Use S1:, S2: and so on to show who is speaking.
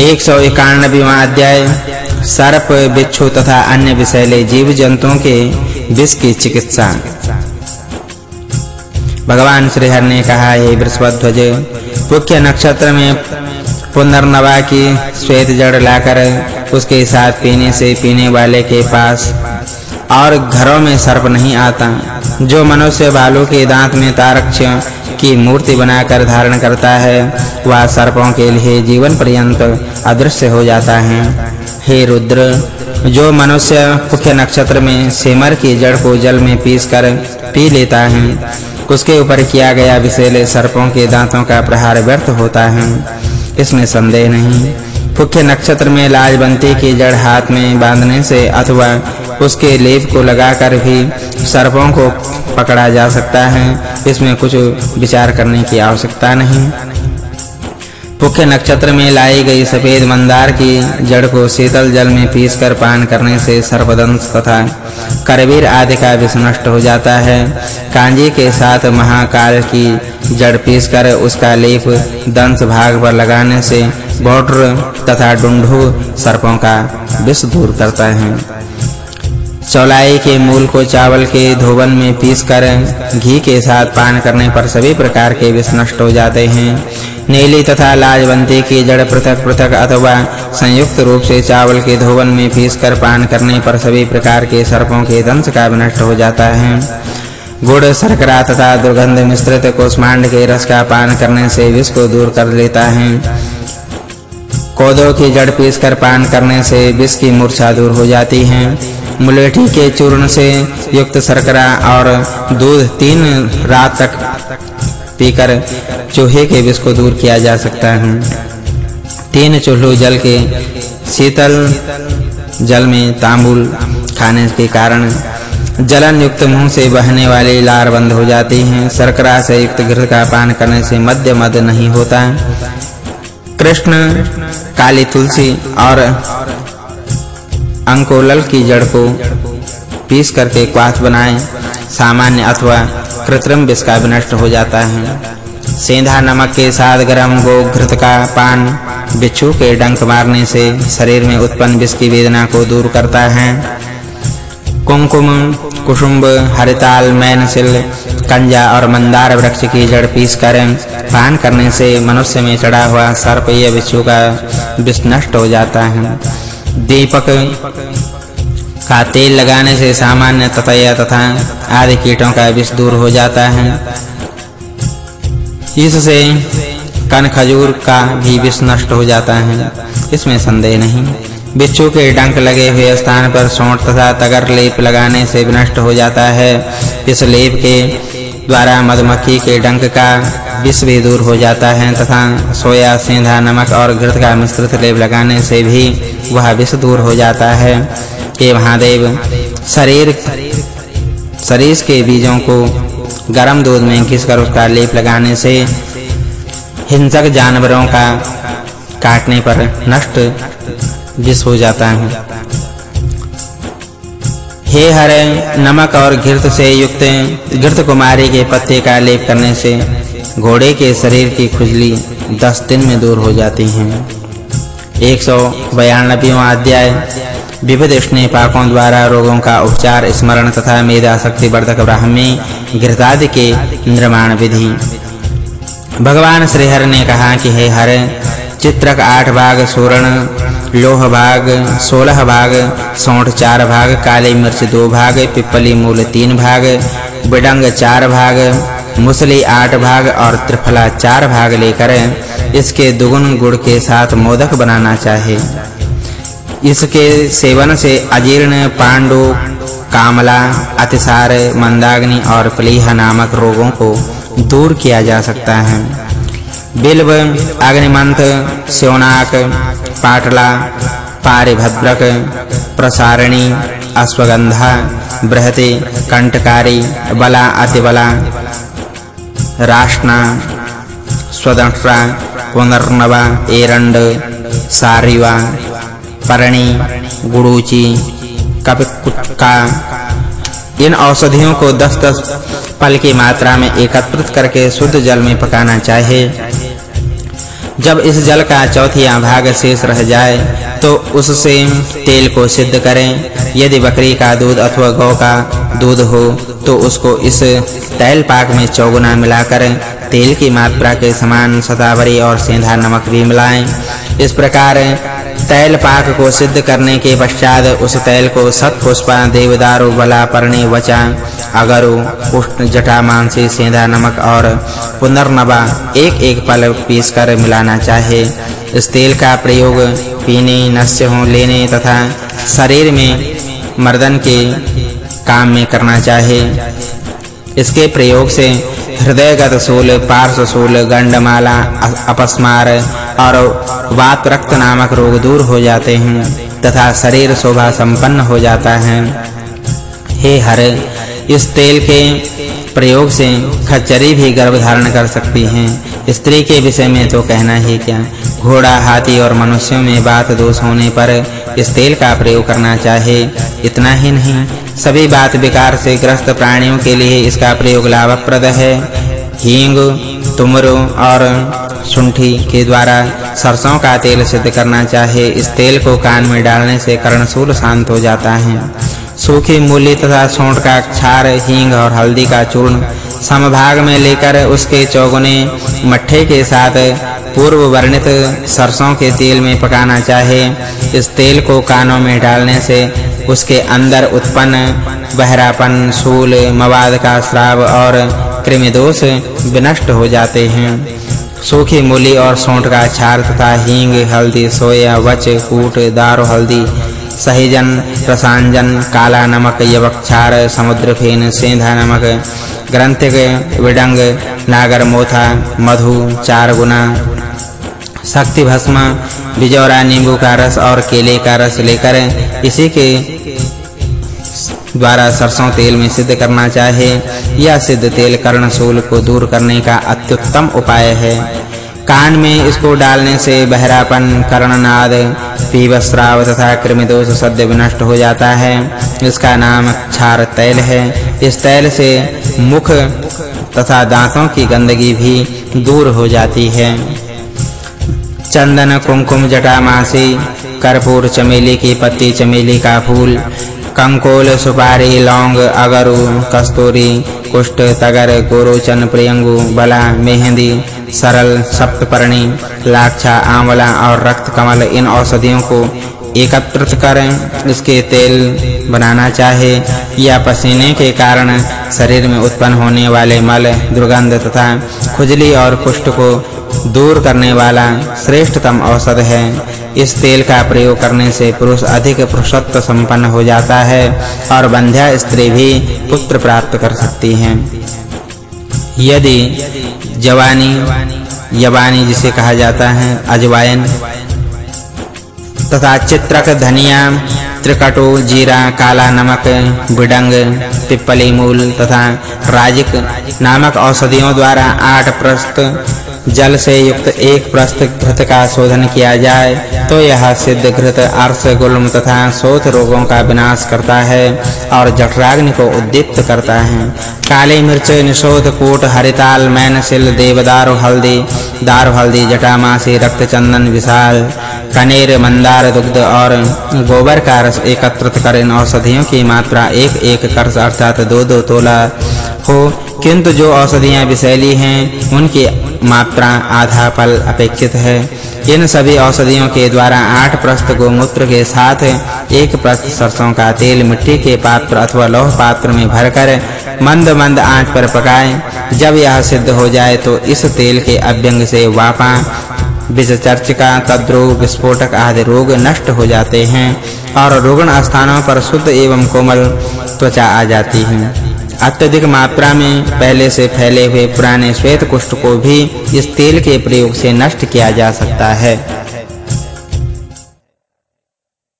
S1: एक सौ इक्यानवेवां अध्याय, सर्प, बिच्छू तथा अन्य विषैले जीव जंतुओं के विष की चिकित्सा। भगवान श्री हरि ने कहा, हे बृहस्पतिध्वज पुख्य नक्षत्र में पुनर्नवा की श्वेत जड़ लाकर उसके साथ पीने से पीने वाले के पास और घरों में सर्प नहीं आता। जो मनुष्य बालों के दांत में तारक्ष की मूर्ति बनाकर धारण करता है, वह सर्पों के लिए जीवन पर्यंत अदृश्य हो जाता है। हे रुद्र, जो मनुष्य मुख्य नक्षत्र में सेमर की जड़ को जल में पीसकर पी लेता है, उसके ऊपर किया गया विषैले सर्पों के दांतों का प्रहार व्यर्थ होता है। इसमें संदेह नहीं, मुख्य नक्षत्र में लाजबंती की जड़ हाथ में बांधने से अथवा उसके लेप को लगाकर भी सर्पों को पकड़ा जा सकता है। इसमें कुछ विचार करने की आवश्यकता नहीं। मुख्य नक्षत्र में लाई गई सफ़ेद मंदार की जड़ को शीतल जल में पीसकर पान करने से सर्पदंश तथा करवीर आदि का विष नष्ट हो जाता है। कांजी के साथ महाकाल की जड़ पीसकर उसका लेप दंश भाग पर लगाने से बौड्र तथा डुंडू सर्पों का विष दूर करता है। चौलाई के मूल को चावल के धोवन में पीसकर घी के साथ पान करने पर सभी प्रकार के विष नष्ट हो जाते हैं। नीली तथा लाजवंती की जड़ पृथक-पृथक अथवा संयुक्त रूप से चावल के धोवन में पीसकर पान करने पर सभी प्रकार के सर्पों के दंश का विनष्ट हो जाता है। गुड़, शर्करा तथा दुर्गंध मिश्रित कोष्मांड के रस का पान करने से विष को दूर कर लेता है। कोदो की जड़ पीसकर पान करने से विष की मूर्छा दूर हो जाती है। मुलेठी के चूर्ण से युक्त शर्करा और दूध तीन रात तक पीकर चूहे के विष को दूर किया जा सकता है। तीन चूल्हू जल के शीतल जल में तांबूल खाने के कारण जलन युक्त मुँह से बहने वाली लार बंद हो जाती हैं। शर्करा से युक्त घृत का पान करने से मध्य मद नहीं होता। कृष्ण, काली तुलसी और अंकोलल की जड़ को पीस करके क्वाथ बनाएँ। सामान्य अथवा कृत्रिम विष का विनष्ट हो जाता है। सेंधा नमक के साथ गरम गो घृत का पान बिच्छू के डंक मारने से शरीर में उत्पन्न विष की वेदना को दूर करता है। कुमकुम कुसुंब हरिताल, मैनसिल, कंजा और मंदार वृक्ष की जड़ पीस कर पान करने से मनुष्य में चढ़ा हुआ सर्प या बिच्छू का विष नष्ट हो जाता है। दीपक, का तेल लगाने से सामान्य ततया तथा आदि कीटों का विष दूर हो जाता है। इससे कन खजूर का भी विष नष्ट हो जाता है। इसमें संदेह नहीं। बिच्छू के डंक लगे हुए स्थान पर सोंठ तथा तगर लेप लगाने से विनष्ट हो जाता है। इस लेप के द्वारा मधुमक्खी के डंक का विष भी दूर हो जाता है तथा सोया सेंधा, नमक और घृत का मिश्रित लेप लगाने से भी वह विष दूर हो जाता है। हे महादेव, शरीर शरीर के बीजों को गर्म दूध में घिसकर उसका लेप लगाने से हिंसक जानवरों का काटने पर नष्ट विष हो जाता है। हे हरे, नमक और घृत से युक्त घृत कुमारी के पत्ते का लेप करने से घोड़े के शरीर की खुजली 10 दिन में दूर हो जाती है। 192वां अध्याय। विविध स्नेह पाकों द्वारा रोगों का उपचार, स्मरण तथा मेधा शक्ति वर्धक ब्राह्मी घृतादि के निर्माण विधि। भगवान श्री हरि ने कहा कि हे हर, चित्रक आठ भाग स्वर्ण लोह भाग, सोलह भाग, सौंठ चार भाग, काली मिर्च दो भाग, पिपली मूल तीन भाग, बिडंग चार भाग मुसली आठ भाग और त्रिफला चार भाग लेकर इसके दुगुन गुड़ के साथ मोदक बनाना चाहिए इसके सेवन से अजीर्ण, पांडु, कामला, अतिसार, मंदाग्नि और प्लीहा नामक रोगों को दूर किया जा सकता है। बिल्व, अग्निमंथ स्योनाक पाटला, पारिभद्रक, प्रसारणी, अश्वगंधा, बृहति कंटकारी बला, अतिबला राष्ना स्वदंष्ट्रा पुनर्नवा, एरंड, सारिवा, परणी, गुड़ूची, कपिकुटका। इन औषधियों को 10-10 पल की मात्रा में एकत्रित करके शुद्ध जल में पकाना चाहिए। जब इस जल का चौथिया भाग शेष रह जाए तो उससे तेल को सिद्ध करें। यदि बकरी का दूध अथवा गौ का दूध हो तो उसको इस तैल पाक में चौगुना मिलाकर तेल की मात्रा के समान सतावरी और सेंधा नमक भी मिलाएँ। इस प्रकार तैल पाक को सिद्ध करने के पश्चात उस तैल को सत पुष्पा देवदारु बला परणी वचा, अगरु, उष्ण जटा मानसी सेंधा नमक और पुनर्नवा एक एक पल पीस कर मिलाना चाहिए इस तेल का प्रयोग पीने, नस्य हो लेने तथा शरीर में मर्दन के काम में करना चाहिए इसके प्रयोग से हृदयगत शूल पार्श्व शूल गंडमाला अपस्मार और वात रक्त नामक रोग दूर हो जाते हैं तथा शरीर शोभा संपन्न हो जाता है। हे हर, इस तेल के प्रयोग से खच्चरी भी गर्भ धारण कर सकती हैं। स्त्री के विषय में तो कहना ही क्या? घोड़ा, हाथी और मनुष्यों में बात दोष होने पर इस तेल का प्रयोग करना चाहिए इतना ही नहीं। सभी बात विकार से ग्रस्त प्राणियों के लिए इसका प्रयोग लाभप्रद है। हींग, तुमरो और सुंठी के द्वारा सरसों का तेल सिद्ध करना चाहे, इस तेल को कान में डालने से कर्णशूल शांत हो जाता है। सूखी मूली तथा सौंठ का क्षार, हींग और हल्दी का चूर्ण समभाग में लेकर उसके चौगुने मट्ठे के साथ पूर्व वर्णित सरसों के तेल में पकाना चाहिए इस तेल को कानों में डालने से उसके अंदर उत्पन्न बहरापन, सूल, मवाद का श्राव और कृमि दोष विनष्ट हो जाते हैं। सूखी मूली और सौंठ का क्षार तथा हींग, हल्दी, सोया, वच, कूट, दारू, हल्दी सहीजन प्रसांजन काला नमक यवक्षार समुद्र फेन सेंधा नमक ग्रंथिक विडंग नागर मोथा मधु चार गुना शक्ति भस्म बिजौरा नींबू का रस और केले का रस लेकर इसी के द्वारा सरसों तेल में सिद्ध करना चाहिए यह सिद्ध तेल कर्णशूल को दूर करने का अत्युत्तम उपाय है। कान में इसको डालने से बहरापन, कर्णनाद पीवस्राव तथा कृमिदोष सद्य विनष्ट हो जाता है। इसका नाम क्षार तैल है। इस तैल से मुख तथा दांतों की गंदगी भी दूर हो जाती है। चंदन, कुमकुम, जटामासी, कर्पूर, चमेली की पत्ती, चमेली का फूल, कंकोल, सुपारी, लौंग, अगरू, कस्तूरी, कुष्ठ, तगर, गोरोचन, प्रियंगु, बला, मेहंदी सरल, सप्तपर्णी लाक्षा आंवला और रक्त कमल इन औषधियों को एकत्रित करें। इसके तेल बनाना चाहे या पसीने के कारण शरीर में उत्पन्न होने वाले मल, दुर्गंध तथा खुजली और कुष्ठ को दूर करने वाला श्रेष्ठतम औषध है। इस तेल का प्रयोग करने से पुरुष अधिक पुरुषत्व संपन्न हो जाता है और बंध्या स्त्री भी पुत्र प्राप्त कर सकती है। यदि जवानी यवानी जिसे कहा जाता है, अजवायन, तथा चित्रक धनिया, त्रिकटो, जीरा, काला नमक, बिडंग पिप्पली मूल तथा राजिक नामक औषधियों द्वारा आठ प्रस्त जल से युक्त एक प्रस्त घृत का शोधन किया जाए। तो यह सिद्ध घृत अर्श गुल्म तथा शोथ रोगों का विनाश करता है और जठराग्नि को उद्दीप्त करता है। काली मिर्च निशोध कूट, हरिताल, मैनसिल, देवदार हल्दी, दार हल्दी, जटामासी रक्त चंदन विशाल कनेर मंदार, दुग्ध और गोबर का रस एकत्रित कर इन औषधियों की मात्रा एक एक कर अर्थात दो दो तोला हो। किंतु जो औषधियाँ विषैली हैं, उनकी मात्रा आधा पल अपेक्षित है। इन सभी औषधियों के द्वारा आठ प्रस्त गोमूत्र के साथ एक प्रस्त सरसों का तेल मिट्टी के पात्र अथवा लौह पात्र में भरकर मंद मंद आँच पर पकाएँ। जब यह सिद्ध हो जाए तो इस तेल के अभ्यंग से वापा विषचर्चिका तद्रोग, विस्फोटक आदि रोग नष्ट हो जाते हैं और रुग्ण स्थानों पर शुद्ध एवं कोमल त्वचा आ जाती है। अत्यधिक मात्रा में पहले से फैले हुए पुराने श्वेत कुष्ठ को भी इस तेल के प्रयोग से नष्ट किया जा सकता है।